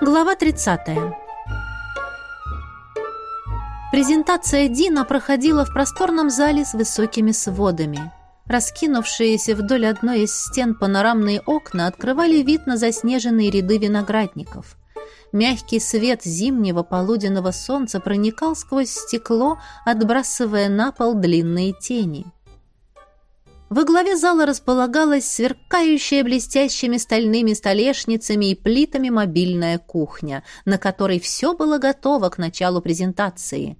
Глава 30. Презентация Дина проходила в просторном зале с высокими сводами. Раскинувшиеся вдоль одной из стен панорамные окна открывали вид на заснеженные ряды виноградников. Мягкий свет зимнего полуденного солнца проникал сквозь стекло, отбрасывая на пол длинные тени. Во главе зала располагалась сверкающая блестящими стальными столешницами и плитами мобильная кухня, на которой все было готово к началу презентации.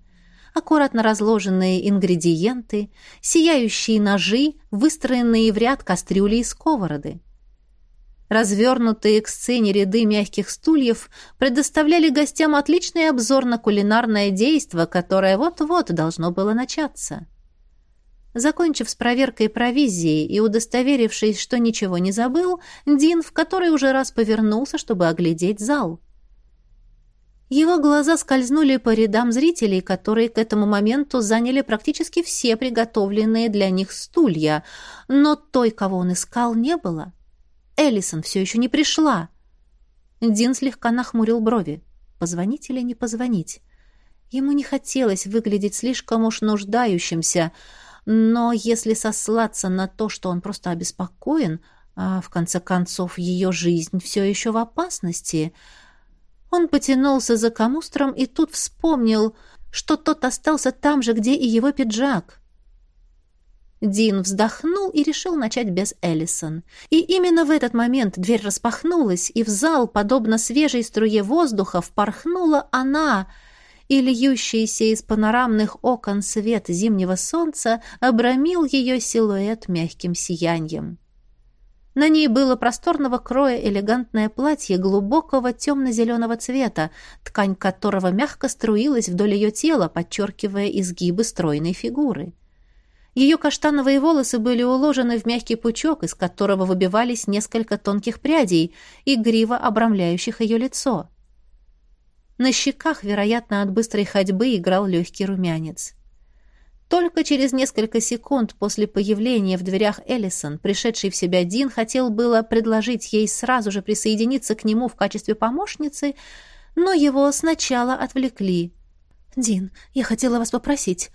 Аккуратно разложенные ингредиенты, сияющие ножи, выстроенные в ряд кастрюли и сковороды. Развернутые к сцене ряды мягких стульев предоставляли гостям отличный обзор на кулинарное действо, которое вот-вот должно было начаться. Закончив с проверкой провизии и удостоверившись, что ничего не забыл, Дин в который уже раз повернулся, чтобы оглядеть зал. Его глаза скользнули по рядам зрителей, которые к этому моменту заняли практически все приготовленные для них стулья, но той, кого он искал, не было. Эллисон все еще не пришла. Дин слегка нахмурил брови. Позвонить или не позвонить? Ему не хотелось выглядеть слишком уж нуждающимся, но если сослаться на то, что он просто обеспокоен, а в конце концов ее жизнь все еще в опасности, он потянулся за камустром и тут вспомнил, что тот остался там же, где и его пиджак. Дин вздохнул и решил начать без Эллисон. И именно в этот момент дверь распахнулась, и в зал, подобно свежей струе воздуха, впорхнула она — и льющийся из панорамных окон свет зимнего солнца обрамил ее силуэт мягким сиянием. На ней было просторного кроя элегантное платье глубокого темно-зеленого цвета, ткань которого мягко струилась вдоль ее тела, подчеркивая изгибы стройной фигуры. Ее каштановые волосы были уложены в мягкий пучок, из которого выбивались несколько тонких прядей, игриво обрамляющих ее лицо. На щеках, вероятно, от быстрой ходьбы играл легкий румянец. Только через несколько секунд после появления в дверях Эллисон, пришедший в себя Дин, хотел было предложить ей сразу же присоединиться к нему в качестве помощницы, но его сначала отвлекли. «Дин, я хотела вас попросить».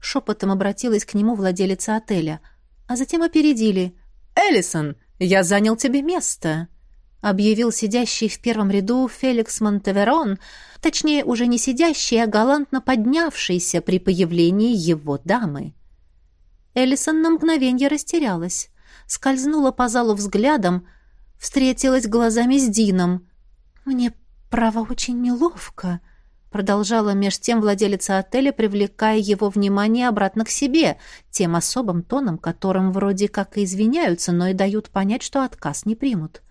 Шепотом обратилась к нему владелица отеля, а затем опередили. «Эллисон, я занял тебе место!» Объявил сидящий в первом ряду Феликс Монтеверон, точнее, уже не сидящий, а галантно поднявшийся при появлении его дамы. Эллисон на мгновенье растерялась, скользнула по залу взглядом, встретилась глазами с Дином. «Мне, право, очень неловко», — продолжала меж тем владелица отеля, привлекая его внимание обратно к себе, тем особым тоном, которым вроде как и извиняются, но и дают понять, что отказ не примут. —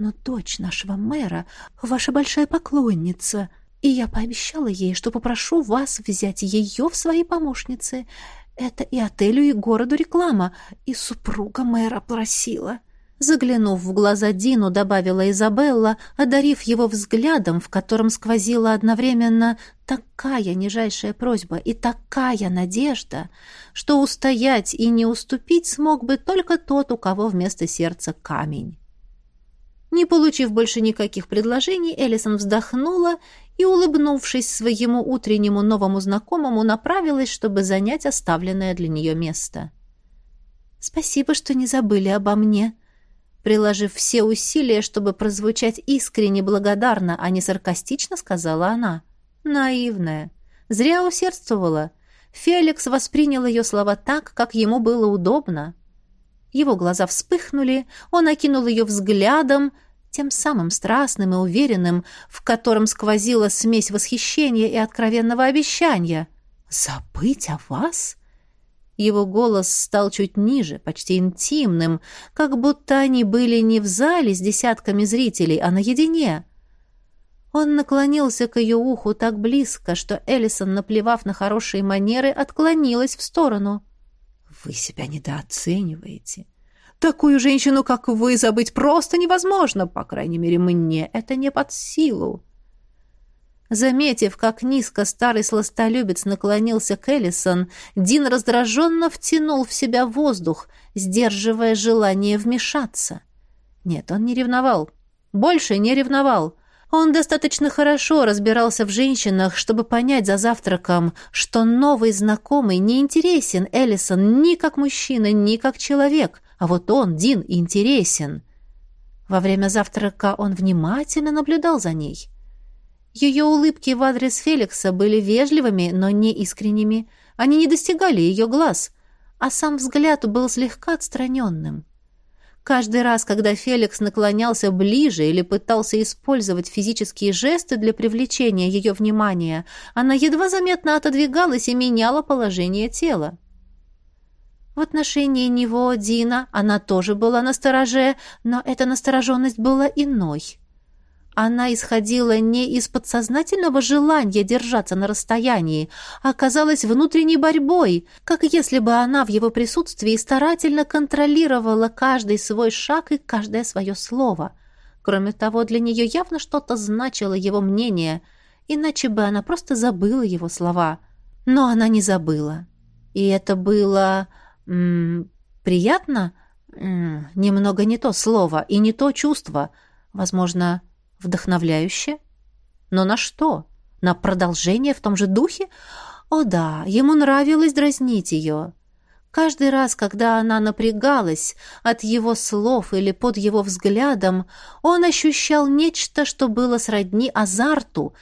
но дочь нашего мэра — ваша большая поклонница, и я пообещала ей, что попрошу вас взять ее в свои помощницы. Это и отелю, и городу реклама, и супруга мэра просила». Заглянув в глаза Дину, добавила Изабелла, одарив его взглядом, в котором сквозила одновременно такая нижайшая просьба и такая надежда, что устоять и не уступить смог бы только тот, у кого вместо сердца камень. Не получив больше никаких предложений, Элисон вздохнула и, улыбнувшись своему утреннему новому знакомому, направилась, чтобы занять оставленное для нее место. «Спасибо, что не забыли обо мне», приложив все усилия, чтобы прозвучать искренне благодарно, а не саркастично, сказала она. Наивная. Зря усердствовала. Феликс воспринял ее слова так, как ему было удобно. Его глаза вспыхнули, он окинул ее взглядом, тем самым страстным и уверенным, в котором сквозила смесь восхищения и откровенного обещания. «Забыть о вас?» Его голос стал чуть ниже, почти интимным, как будто они были не в зале с десятками зрителей, а наедине. Он наклонился к ее уху так близко, что Эллисон, наплевав на хорошие манеры, отклонилась в сторону. «Вы себя недооцениваете. Такую женщину, как вы, забыть просто невозможно. По крайней мере, мне это не под силу». Заметив, как низко старый сластолюбец наклонился к Эллисон, Дин раздраженно втянул в себя воздух, сдерживая желание вмешаться. Нет, он не ревновал. Больше не ревновал. Он достаточно хорошо разбирался в женщинах, чтобы понять за завтраком, что новый знакомый не интересен Эллисон ни как мужчина, ни как человек, а вот он, Дин, интересен. Во время завтрака он внимательно наблюдал за ней. Ее улыбки в адрес Феликса были вежливыми, но не искренними. Они не достигали ее глаз, а сам взгляд был слегка отстраненным. Каждый раз, когда Феликс наклонялся ближе или пытался использовать физические жесты для привлечения ее внимания, она едва заметно отодвигалась и меняла положение тела. В отношении него, Дина, она тоже была настороже, но эта настороженность была иной. Она исходила не из подсознательного желания держаться на расстоянии, а оказалась внутренней борьбой, как если бы она в его присутствии старательно контролировала каждый свой шаг и каждое свое слово. Кроме того, для нее явно что-то значило его мнение, иначе бы она просто забыла его слова. Но она не забыла. И это было... М приятно? -м, немного не то слово и не то чувство. Возможно, Вдохновляюще? Но на что? На продолжение в том же духе? О да, ему нравилось дразнить ее. Каждый раз, когда она напрягалась от его слов или под его взглядом, он ощущал нечто, что было сродни азарту,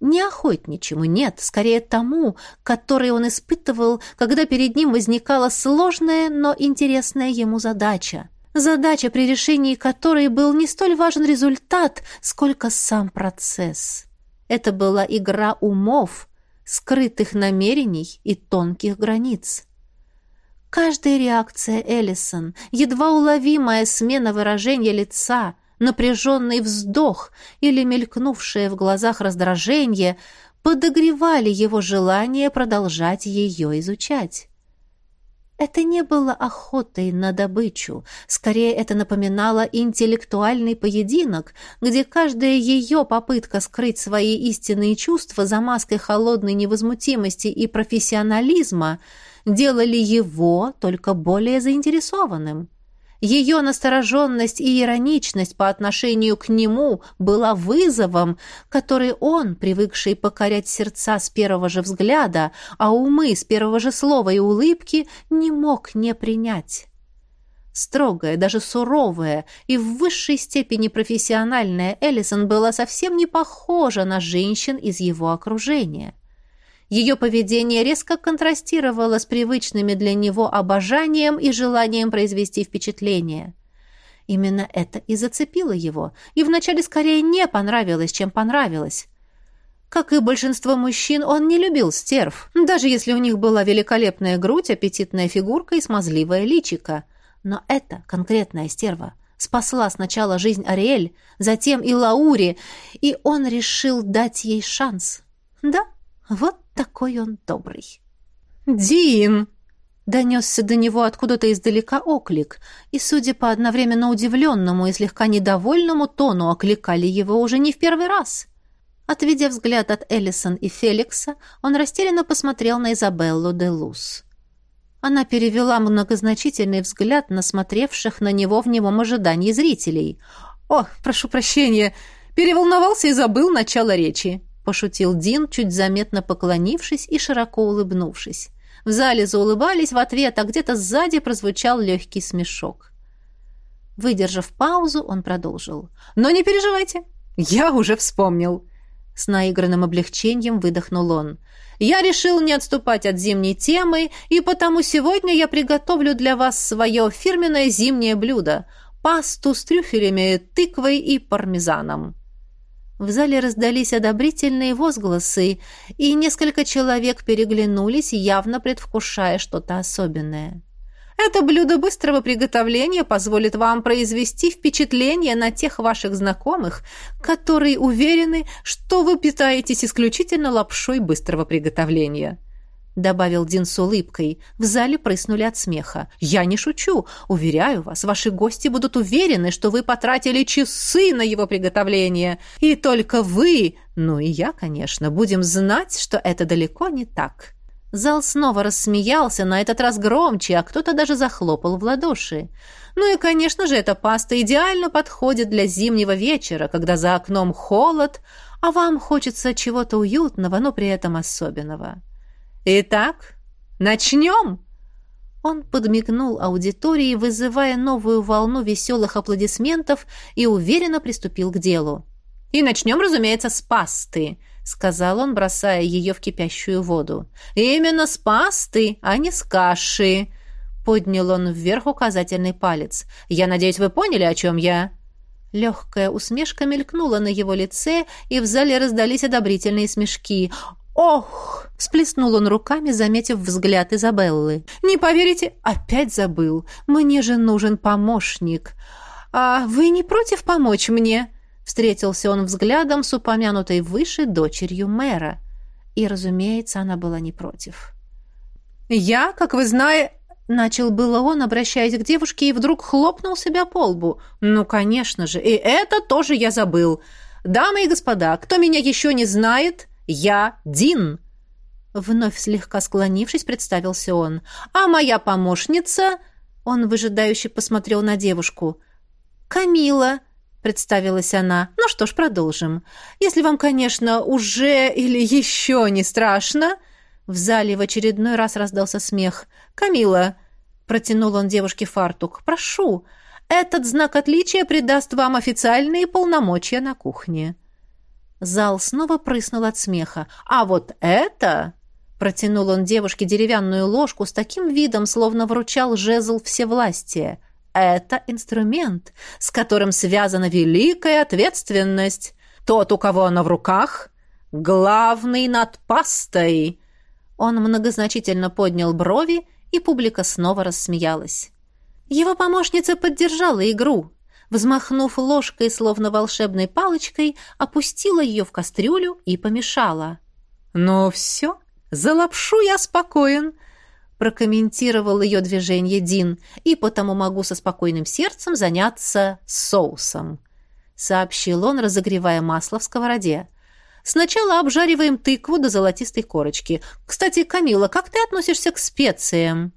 не охотничьему, нет, скорее тому, который он испытывал, когда перед ним возникала сложная, но интересная ему задача задача, при решении которой был не столь важен результат, сколько сам процесс. Это была игра умов, скрытых намерений и тонких границ. Каждая реакция Эллисон, едва уловимая смена выражения лица, напряженный вздох или мелькнувшее в глазах раздражение подогревали его желание продолжать ее изучать. Это не было охотой на добычу. Скорее, это напоминало интеллектуальный поединок, где каждая ее попытка скрыть свои истинные чувства за маской холодной невозмутимости и профессионализма делали его только более заинтересованным. Ее настороженность и ироничность по отношению к нему была вызовом, который он, привыкший покорять сердца с первого же взгляда, а умы с первого же слова и улыбки, не мог не принять. Строгая, даже суровая и в высшей степени профессиональная Эллисон была совсем не похожа на женщин из его окружения. Ее поведение резко контрастировало с привычными для него обожанием и желанием произвести впечатление. Именно это и зацепило его, и вначале скорее не понравилось, чем понравилось. Как и большинство мужчин, он не любил стерв, даже если у них была великолепная грудь, аппетитная фигурка и смазливая личика. Но эта конкретная стерва спасла сначала жизнь Ариэль, затем и Лаури, и он решил дать ей шанс. Да, вот такой он добрый. «Дин!» Донесся до него откуда-то издалека оклик, и, судя по одновременно удивленному и слегка недовольному тону, окликали его уже не в первый раз. Отведя взгляд от Эллисон и Феликса, он растерянно посмотрел на Изабеллу де Лус. Она перевела многозначительный взгляд на смотревших на него в немом ожидании зрителей. «О, прошу прощения, переволновался и забыл начало речи», пошутил Дин, чуть заметно поклонившись и широко улыбнувшись. В зале заулыбались в ответ, а где-то сзади прозвучал легкий смешок. Выдержав паузу, он продолжил. «Но не переживайте, я уже вспомнил». С наигранным облегчением выдохнул он. «Я решил не отступать от зимней темы, и потому сегодня я приготовлю для вас свое фирменное зимнее блюдо – пасту с трюфелями, тыквой и пармезаном». В зале раздались одобрительные возгласы, и несколько человек переглянулись, явно предвкушая что-то особенное. Это блюдо быстрого приготовления позволит вам произвести впечатление на тех ваших знакомых, которые уверены, что вы питаетесь исключительно лапшой быстрого приготовления. — добавил Дин с улыбкой. В зале прыснули от смеха. «Я не шучу. Уверяю вас, ваши гости будут уверены, что вы потратили часы на его приготовление. И только вы, ну и я, конечно, будем знать, что это далеко не так». Зал снова рассмеялся, на этот раз громче, а кто-то даже захлопал в ладоши. Ну и, конечно же, эта паста идеально подходит для зимнего вечера, когда за окном холод, а вам хочется чего-то уютного, но при этом особенного. Итак, начнем!» Он подмигнул аудитории, вызывая новую волну веселых аплодисментов и уверенно приступил к делу. «И начнем, разумеется, с пасты», — сказал он, бросая ее в кипящую воду. «Именно с пасты, а не с каши», — поднял он вверх указательный палец. «Я надеюсь, вы поняли, о чем я?» Легкая усмешка мелькнула на его лице, и в зале раздались одобрительные смешки. «Ох!» — сплеснул он руками, заметив взгляд Изабеллы. «Не поверите, опять забыл. Мне же нужен помощник. А вы не против помочь мне?» Встретился он взглядом с упомянутой выше дочерью мэра. И, разумеется, она была не против. «Я, как вы знаете...» Начал было он, обращаясь к девушке, и вдруг хлопнул себя по лбу. «Ну, конечно же, и это тоже я забыл. Дамы и господа, кто меня еще не знает, я Дин!» Вновь слегка склонившись, представился он. «А моя помощница...» Он выжидающе посмотрел на девушку. «Камила!» представилась она. Ну что ж, продолжим. Если вам, конечно, уже или еще не страшно. В зале в очередной раз раздался смех. Камила, протянул он девушке фартук. Прошу. Этот знак отличия придаст вам официальные полномочия на кухне. Зал снова прыснул от смеха. А вот это Протянул он девушке деревянную ложку с таким видом, словно вручал жезл всевластия. Это инструмент, с которым связана великая ответственность. Тот, у кого она в руках, главный над пастой. Он многозначительно поднял брови, и публика снова рассмеялась. Его помощница поддержала игру. Взмахнув ложкой, словно волшебной палочкой, опустила ее в кастрюлю и помешала. «Ну все, за лапшу я спокоен прокомментировал ее движение Дин, и потому могу со спокойным сердцем заняться соусом, сообщил он, разогревая масло в сковороде. Сначала обжариваем тыкву до золотистой корочки. Кстати, Камила, как ты относишься к специям?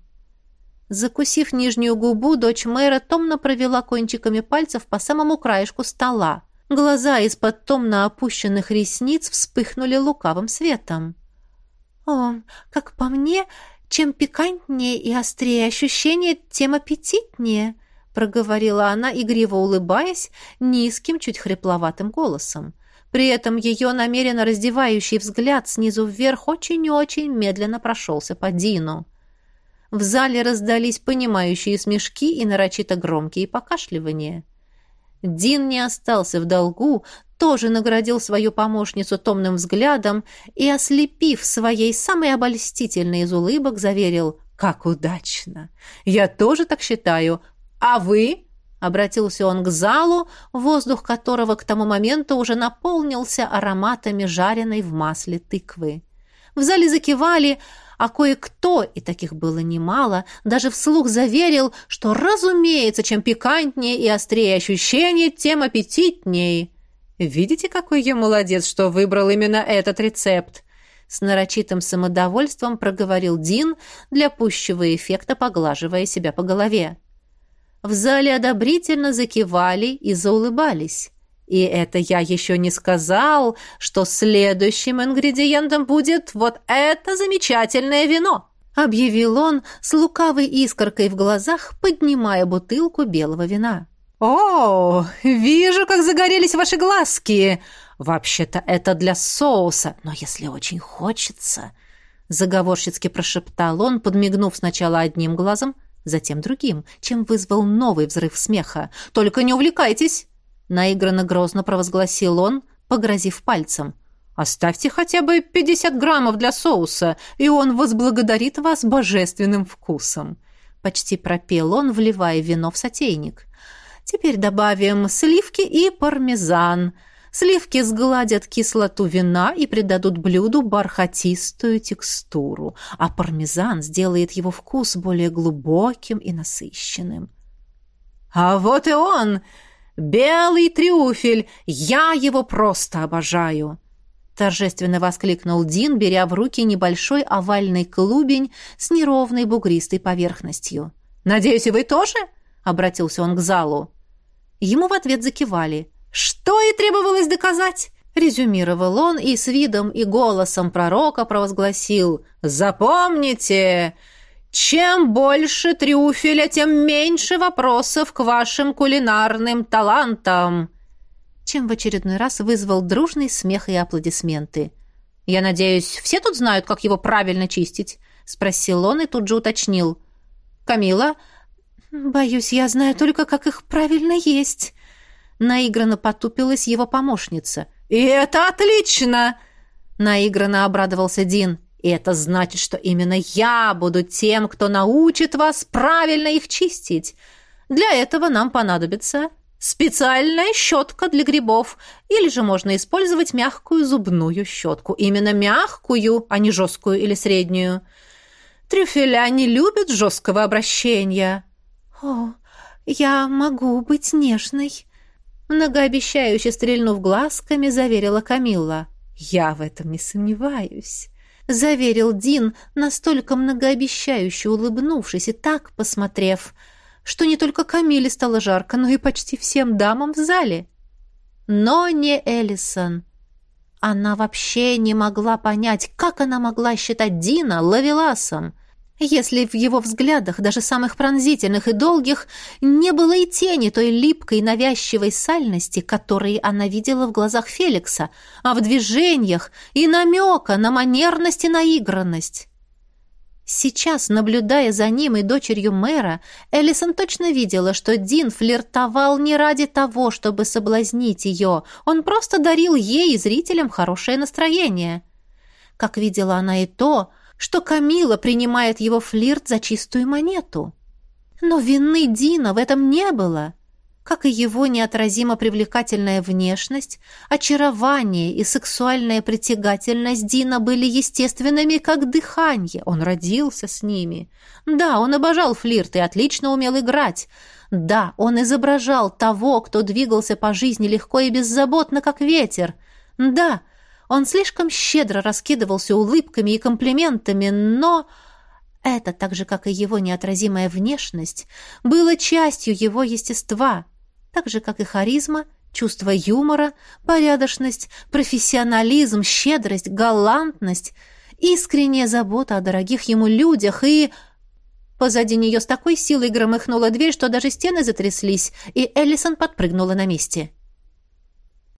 Закусив нижнюю губу, дочь мэра томно провела кончиками пальцев по самому краешку стола. Глаза из-под томно опущенных ресниц вспыхнули лукавым светом. «О, как по мне, чем пикантнее и острее ощущение, тем аппетитнее», — проговорила она, игриво улыбаясь, низким, чуть хрипловатым голосом. При этом ее намеренно раздевающий взгляд снизу вверх очень-очень медленно прошелся по Дину. В зале раздались понимающие смешки и нарочито громкие покашливания. Дин не остался в долгу, тоже наградил свою помощницу томным взглядом и, ослепив своей самой обольстительной из улыбок, заверил «Как удачно! Я тоже так считаю. А вы?» Обратился он к залу, воздух которого к тому моменту уже наполнился ароматами жареной в масле тыквы. В зале закивали, а кое-кто, и таких было немало, даже вслух заверил, что, разумеется, чем пикантнее и острее ощущение, тем аппетитнее. Видите, какой я молодец, что выбрал именно этот рецепт? С нарочитым самодовольством проговорил Дин, для пущего эффекта поглаживая себя по голове. В зале одобрительно закивали и заулыбались. И это я еще не сказал, что следующим ингредиентом будет вот это замечательное вино, объявил он с лукавой искоркой в глазах, поднимая бутылку белого вина. «О, вижу, как загорелись ваши глазки! Вообще-то это для соуса, но если очень хочется...» Заговорщицки прошептал он, подмигнув сначала одним глазом, затем другим, чем вызвал новый взрыв смеха. «Только не увлекайтесь!» Наигранно грозно провозгласил он, погрозив пальцем. «Оставьте хотя бы пятьдесят граммов для соуса, и он возблагодарит вас божественным вкусом!» Почти пропел он, вливая вино в сотейник. Теперь добавим сливки и пармезан. Сливки сгладят кислоту вина и придадут блюду бархатистую текстуру, а пармезан сделает его вкус более глубоким и насыщенным. «А вот и он! Белый трюфель! Я его просто обожаю!» торжественно воскликнул Дин, беря в руки небольшой овальный клубень с неровной бугристой поверхностью. «Надеюсь, и вы тоже?» — обратился он к залу. Ему в ответ закивали. «Что и требовалось доказать?» — резюмировал он и с видом и голосом пророка провозгласил. «Запомните, чем больше трюфеля, тем меньше вопросов к вашим кулинарным талантам!» Чем в очередной раз вызвал дружный смех и аплодисменты. «Я надеюсь, все тут знают, как его правильно чистить?» — спросил он и тут же уточнил. «Камила?» «Боюсь, я знаю только, как их правильно есть». Наигранно потупилась его помощница. «И это отлично!» Наигранно обрадовался Дин. Это значит, что именно я буду тем, кто научит вас правильно их чистить. Для этого нам понадобится специальная щетка для грибов, или же можно использовать мягкую зубную щетку. Именно мягкую, а не жесткую или среднюю. Трюфеля не любят жесткого обращения. «О, я могу быть нежной», — многообещающе стрельнув глазками, заверила Камилла. «Я в этом не сомневаюсь» заверил Дин, настолько многообещающе улыбнувшись и так посмотрев, что не только Камиле стало жарко, но и почти всем дамам в зале. Но не Эллисон. Она вообще не могла понять, как она могла считать Дина лавеласом — если в его взглядах, даже самых пронзительных и долгих, не было и тени той липкой навязчивой сальности, которой она видела в глазах Феликса, а в движениях и намека на манерность и наигранность. Сейчас, наблюдая за ним и дочерью мэра, Эллисон точно видела, что Дин флиртовал не ради того, чтобы соблазнить ее, он просто дарил ей и зрителям хорошее настроение. Как видела она и то, что Камила принимает его флирт за чистую монету. Но вины Дина в этом не было, как и его неотразимо привлекательная внешность, очарование и сексуальная притягательность Дина были естественными, как дыхание. Он родился с ними. Да, он обожал флирт и отлично умел играть. Да, он изображал того, кто двигался по жизни легко и беззаботно, как ветер. Да, он слишком щедро раскидывался улыбками и комплиментами, но это, так же, как и его неотразимая внешность, было частью его естества, так же, как и харизма, чувство юмора, порядочность, профессионализм, щедрость, галантность, искренняя забота о дорогих ему людях и... Позади нее с такой силой громыхнула дверь, что даже стены затряслись, и Эллисон подпрыгнула на месте.